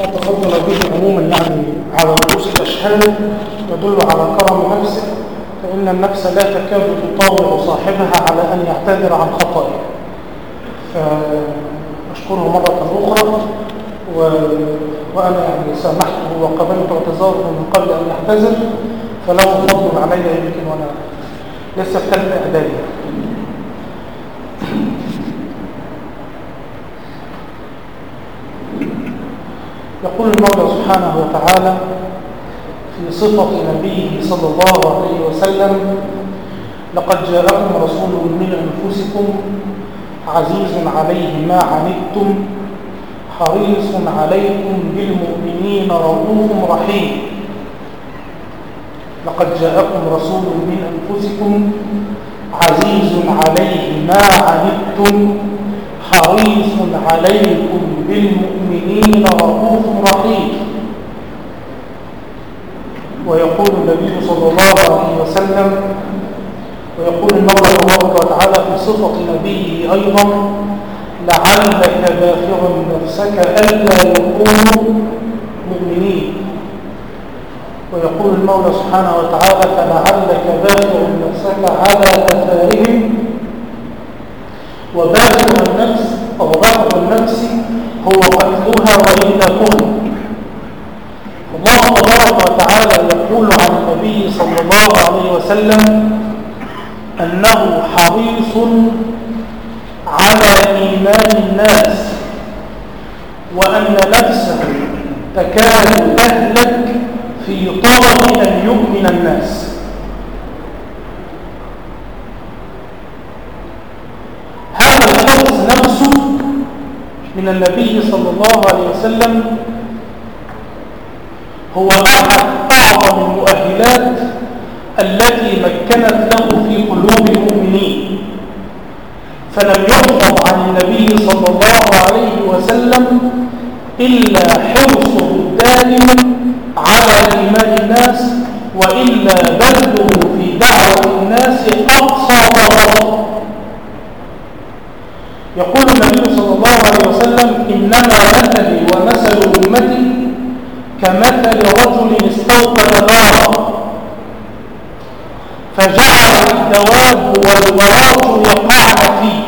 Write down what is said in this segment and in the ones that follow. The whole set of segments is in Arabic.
ما تفضل به عموما يعني على رؤوس الأشهاد يدل على كرم نفسه فإن النفس لا تكاد تطاوع صاحبها على أن يعتذر عن خطئه فأشكره مرة أخرى و... وأنا يعني سامحته وقبلت اعتذاره من قبل أن يعتذر فله فضل علي يمكن وأنا لسه في ثالث إعدادي يقول المولى سبحانه وتعالى في صفة نبيه صلى الله عليه وسلم لقد جاءكم رسول من أنفسكم عزيز عليه ما عنتم حريص عليكم بالمؤمنين رؤوف رحيم. لقد جاءكم رسول من أنفسكم عزيز عليه ما عنتم حريص عليكم بالمؤمنين رؤوف رحيم. ويقول النبي صلى الله عليه وسلم ويقول المولى تبارك وتعالى في صفة نبيه أيضا لعلك باخع نفسك ألا يكونوا مؤمنين. ويقول المولى سبحانه وتعالى فلعلك باخع نفسك على أثارهم وباخع النفس أو باخع النفس هو قتلها وإهلاكها الله تبارك وتعالى يقول عن النبي صلى الله عليه وسلم أنه حريص على إيمان الناس وأن نفسه تكاد تهلك في طلب أن يؤمن الناس هذا الحرص نفسه من النبي صلى الله عليه وسلم هو أحد أعظم المؤهلات التي مكنت له في قلوب المؤمنين. فلم يحفظ عن النبي صلى الله عليه وسلم إلا حرصه الدائم على إيمان الناس وإلا بذله في دعوة الناس أقصى طاقته يقول النبي صلى الله عليه وسلم إنما مثلي ومثل أمتي كمثل رجل استوقد نارا فجعل الدواب والغراج يقعن فيه.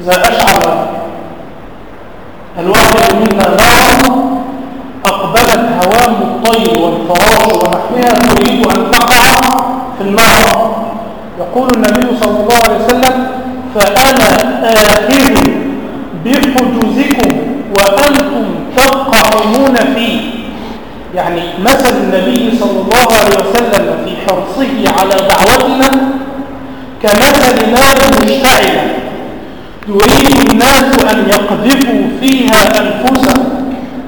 إذا أشعر الواحد منا نارا أقبلت هوام الطير والفراش ونحوها تريد أن تقع في النار. يقول النبي صلى الله عليه وسلم فأنا آخذ بحجزكم وأنتم تقعون فيه. يعني مثل النبي صلى الله عليه وسلم في حرصه على دعوتنا كمثل نار مشتعلة يريد الناس أن يقذفوا فيها أنفسهم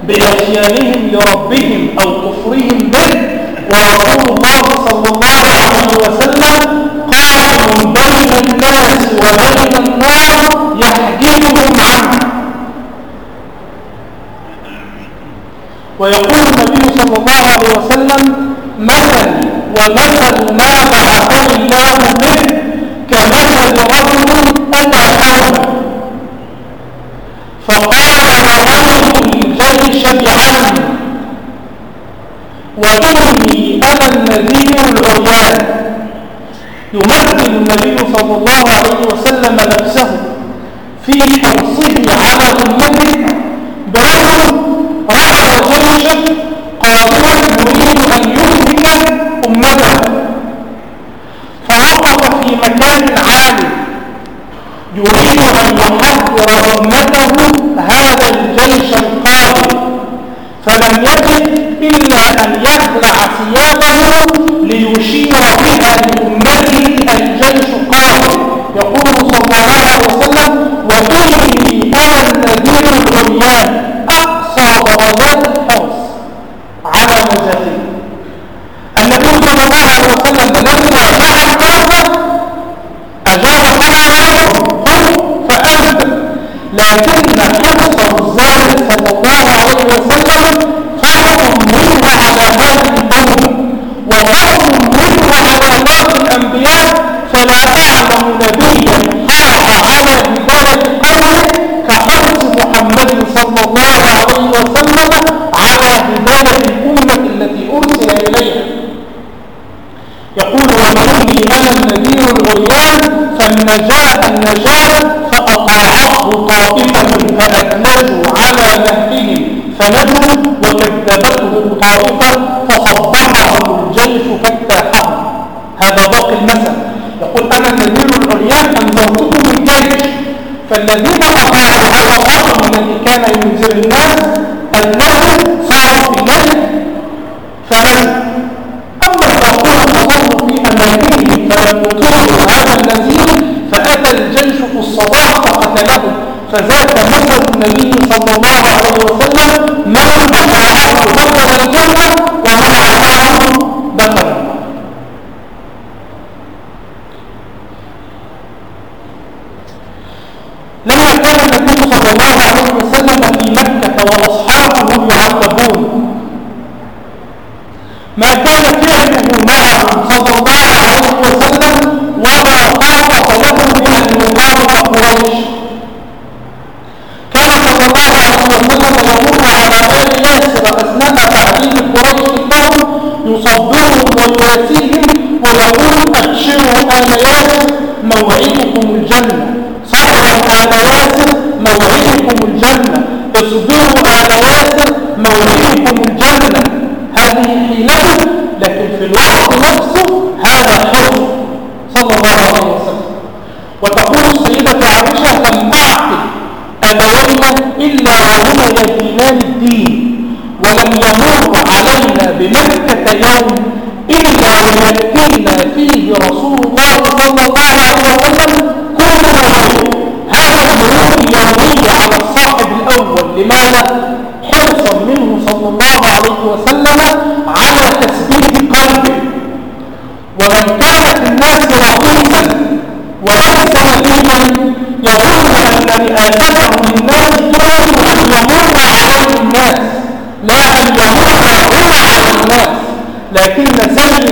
بعصيانهم لربهم أو كفرهم فصبحهم الجيش فاجتاحهم هذا باقي المثل. يقول أنا النذير العريان أنذرتكم الجيش؟ فالذين أطاعوا هذا الرقم الذي كان ينذر الناس أنه صاروا في الليل فنجوا أما الباقون فظلوا في أماكنهم فلم يطيعوا هذا النذير فأتى الجيش في الصباح فقتلهم. فذاك مثل النبي صلى الله عليه وسلم من أطاعه دخل الجنة ومن عصاه دخل النار لما كان النبي صلى الله عليه وسلم في مكة وأصحابه يعذبون ما كان فعله معهم صلى الله عليه وسلم وما طاقة له بأن يقارب قريش كان صلى الله عليه وسلم يمر على آل ياسر أثناء تعذيب قريش لهم يصبرهم ويواسيهم ويقول أبشروا آل ياسر موعدكم الجنة صبرا آل ياسر موعدكم الجنة اصبروا آل ياسر موعدكم الجنة هذه حيلته لكن في الوقت نفسه هذا حزن صلى الله عليه وسلم وتقول السيدة عائشة لم أعقل أبوينا إلا وهما يدينان الدين ولم يمر علينا بمكة يوم إلا ويأتينا فيه رسول الله صلى الله عليه وسلم كل يوم هذا المرور اليومي على الصاحب الأول لماذا؟ حرصا منه صلى الله عليه وسلم على تثبيت قلبه ومن كان في الناس رئيسا وليس نبيا يظن ان رئاسته للناس كانوا ان يمر عليه الناس لا ان يمر هو على الناس لكن سيد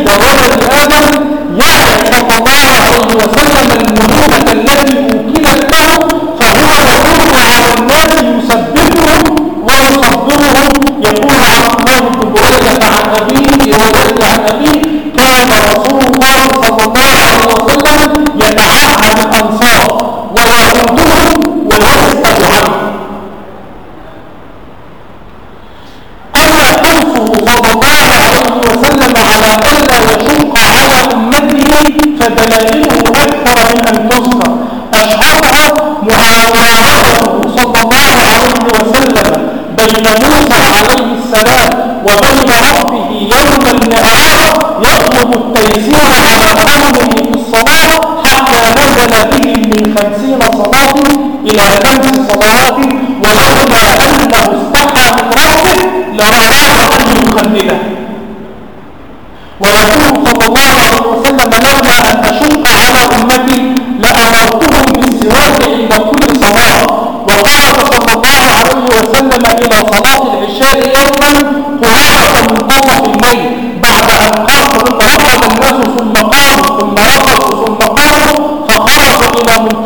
بين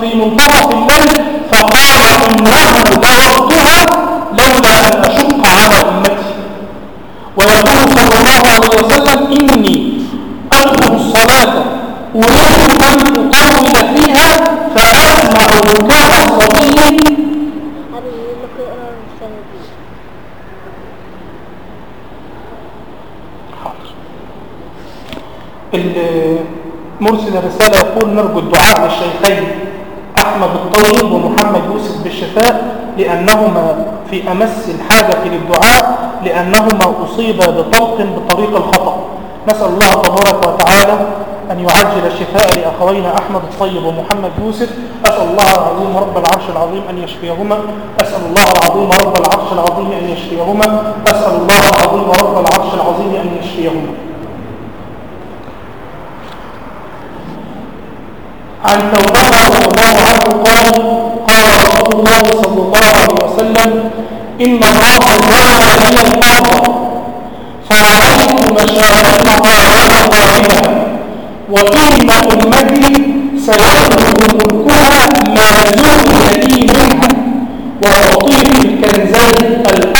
في منتصف الليل فقال إنه لوقتها لولا أن أشق على أمتي. ويقول صلى الله عليه وسلم إني أطلب الصلاة أريد أن أطول فيها فأسمع بكاء الصبي مرسل رسالة يقول نرجو الدعاء للشيخين أحمد الطيب ومحمد يوسف بالشفاء لأنهما في أمس الحاجة للدعاء لأنهما أصيبا بطلق بطريق الخطأ. نسأل الله تبارك وتعالى أن يعجل الشفاء لأخوينا أحمد الطيب ومحمد يوسف. أسأل الله العظيم رب العرش العظيم أن يشفيهما. أسأل الله العظيم رب العرش العظيم أن يشفيهما. أسأل الله العظيم رب العرش العظيم أن يشفيهما. عن ثوبان رضي الله عنه قال قال رسول الله صلى الله عليه وسلم إن الله جعل لي الأرض فرأيت مشارقها ومغاربها وإن أمتي سيخرج ملكها ما زلت لي منها وأعطيت الكنزين الأحمر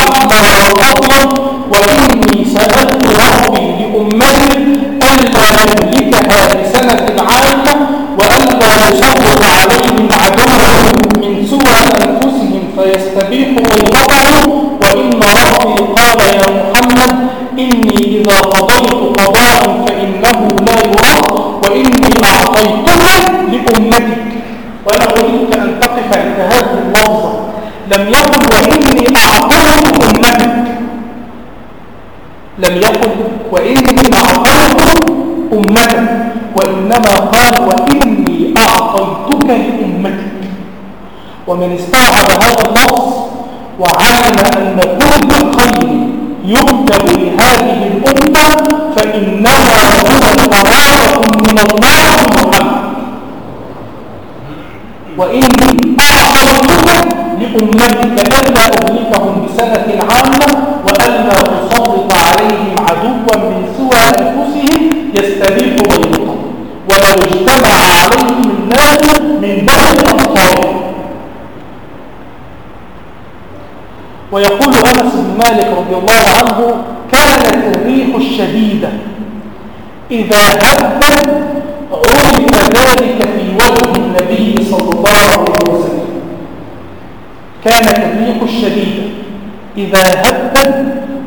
لأمتك ومن استوعب هذا اللفظ وعلم أن كل خير يكتب لهذه الأمة فإنما هو براءة من الله محمد. وإني أعطيتك لأمتك ألا أهلكهم بسنة عامة وألا أسلط عليهم عدوا من سوى أنفسهم يستبيح بينهم ولو اجتمع عليهم الناس من بين أمصارهم ويقول أنس بن مالك رضي الله عنه كانت الريح الشديدة إذا هبت عرف ذلك في وجه النبي صلى الله عليه وسلم. كانت الريح الشديدة إذا هبت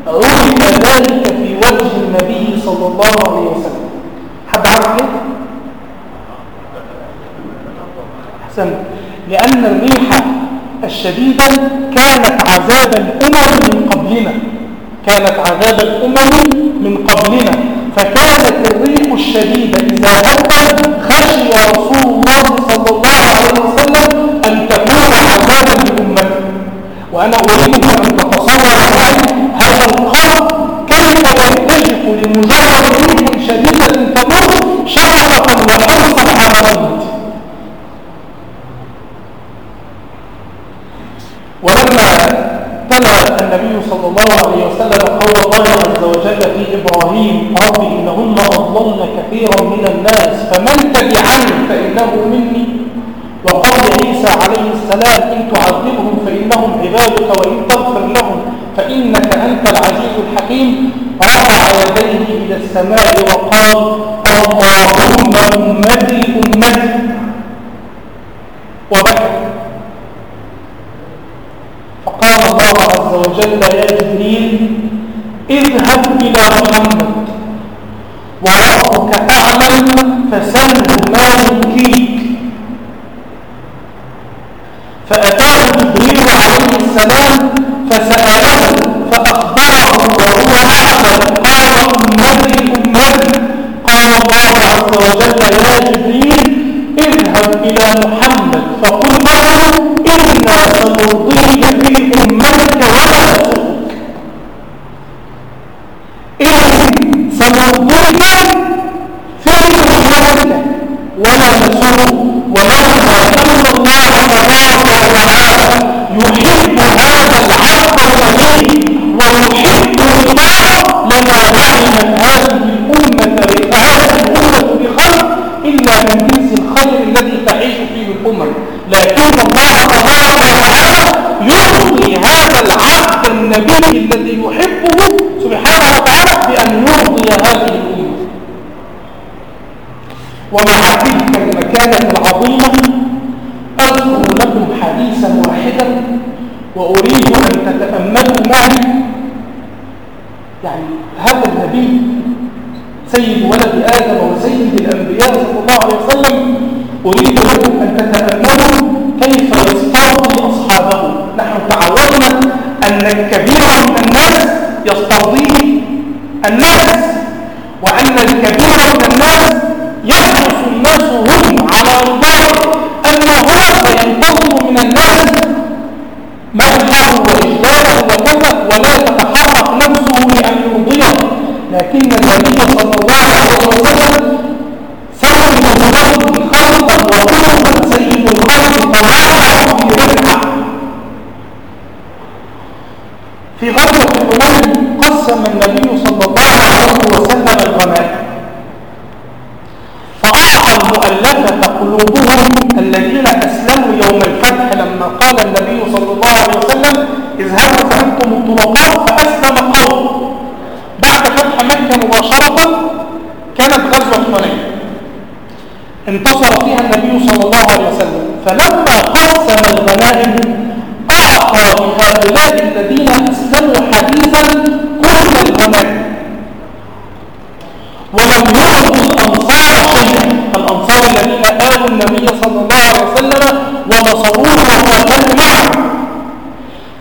عرف ذلك في وجه النبي صلى الله عليه وسلم. حد عارف ليه؟ أحسن لأن الريح الشديدة كانت عذاب الأمم من قبلنا. كانت عذاب الأمم من قبلنا. فكانت الريح الشديدة إذا هبت خشي رسول الله صلى الله عليه وسلم أن تكون عذابا لأمته وأنا أريد أن تتصور معي هذا القلب كيف يرتجف لمجرد ريح شديدة تمر شعرة وحرصا على الموت ولما تلا النبي صلى الله عليه وسلم قول الله عز وجل في إبراهيم رب إنهن أضللن كثيرا من الناس فمن تبعني فإنه مني. وقال عيسى عليه السلام إن تعذبهم فإنهم عبادك وإن تغفر لهم فإنك أنت العزيز الحكيم. رفع يديه إلى السماء وقال اللهم أمتي أمتي. وبكى. فقال الله عز وجل يا جبريل اذهب إلى محمد. أعلم فسله ما يبكيك. فأتاه جبريل عليه السلام فسأله يعني هذا النبي سيد ولد آدم وسيد الأنبياء صلى الله عليه وسلم أريد لكم أن تتأملوا كيف يسترضي أصحابه. نحن تعودنا أن الكبير من الناس يسترضيه الناس وأن الكبير من الناس يحرص الناس هم على رضاه أما هو فينتظر من الناس حنين قسم النبي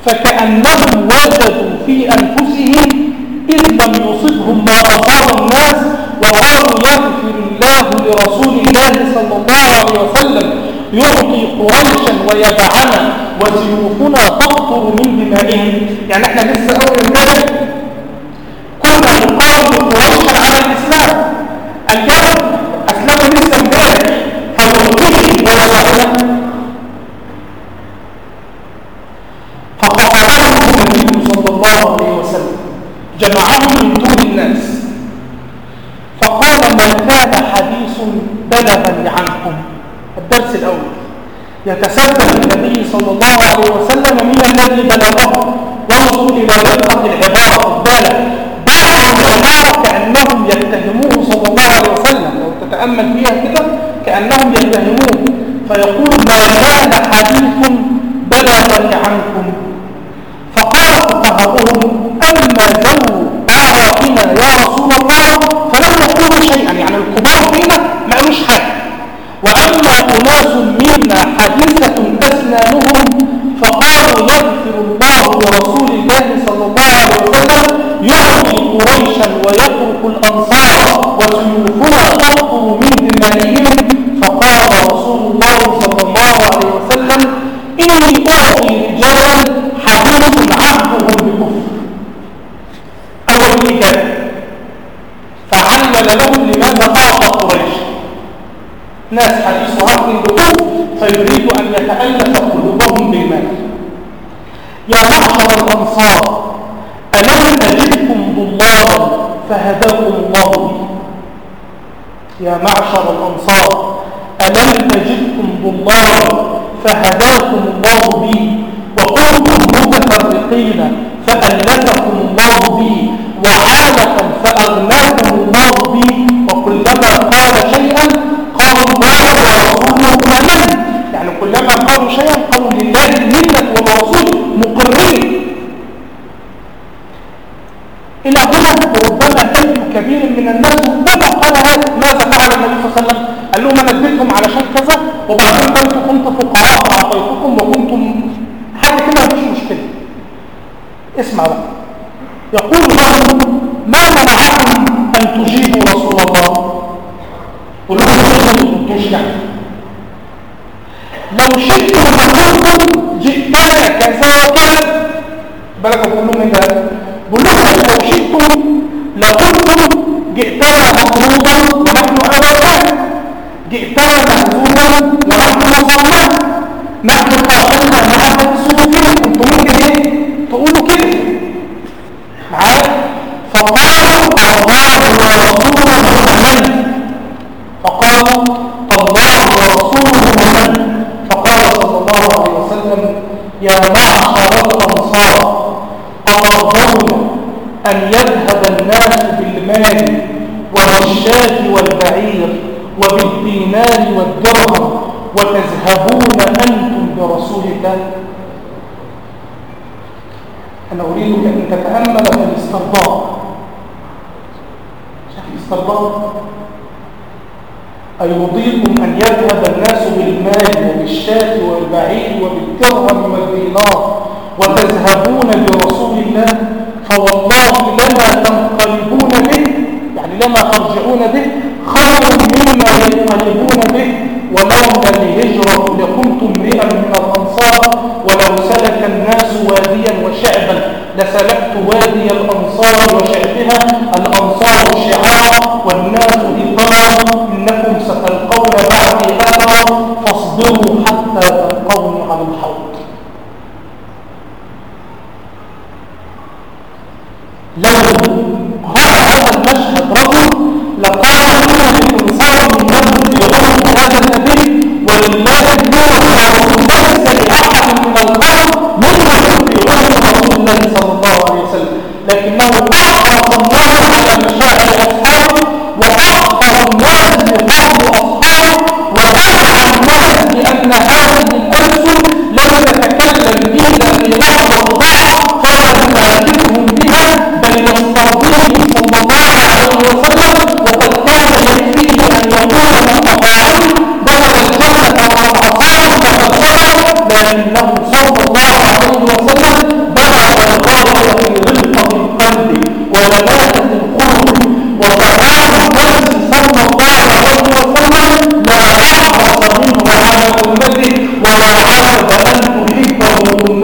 فكأنهم وجدوا في أنفسهم إذ لم يصبهم ما أصاب الناس وقالوا يغفر الله لرسول الله صلى الله عليه وسلم يعطي قريشا ويدعنا وسيوفنا تقطر من دمائهم. يعني إحنا لسه أول امبارح كنا نقارن قريشا على الإسلام اليوم أسلموا لسه امبارح فيعطيهم ويدعنا فقطعهم النبي صلى الله عليه وسلم جمعهم من دون الناس. فقال ما كان حديث بلغني عنكم. الدرس الأول. يتسبب النبي صلى الله عليه وسلم من الذي بلغه وانظر إلى دقة العبارة البالغ بعض العبارة كأنهم يتهموه صلى الله عليه وسلم. لو تتأمل فيها كده كأنهم يتهموه. فيقول ما كان حديث بلغني عنكم. فقال فقهاؤهم أما ذو أعراقنا يا رسول الله فلم يقولوا شيئا. يعني الكبار فينا ما قالوش حاجة. وأما أناس منا حديثة أسنانهم معشر الأنصار ألم أجدكم ضلابا فهداكم الله بي وكنتم متفرقين فألفكم الله بي وعالة فأغناكم الله بي وكلما قال شيئا قالوا الله ورسوله أمن يعني كلما قالوا شيئا قالوا لله منك ولرسوله مقرين إلى هنا ربما أي كبير من الناس متفق قال هذا ماذا فعل النبي صلى الله عليه وسلم قال لهم أنا اديتهم علشان كذا وبعدين كنت كنت فقراء وأعطيتكم وكنتم حاجة كده مفيش مشكلة اسمع بقى يقول لهم ما منعكم أن تجيبوا رسول الله. قلوا لهم ما يا معشر الأنصار أترضون أن يذهب الناس بالمال وبالشاة والبعير وبالدينار والدرهم وتذهبون أنتم برسول الله أنا أريد أن تتأمل في الاسترضاء. شايف الاسترضاء أيرضيكم أن يذهب الناس بالمال وبالشاة والبعير وبالدرهم والدينار وتذهبون برسول الله فوالله لما تنقلبون به يعني لما ترجعون به خير مما ينقلبون به. ولولا الهجرة لكنتم امرئا من الأنصار ولو سلك الناس واديا وشعبا. لسلكت وادي الأنصار وشعبها الأنصار شعار والناس إطار إنكم ستلقون بعدي أثرا فاصبروا حتى تلقوني على الحوض.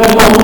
Oh,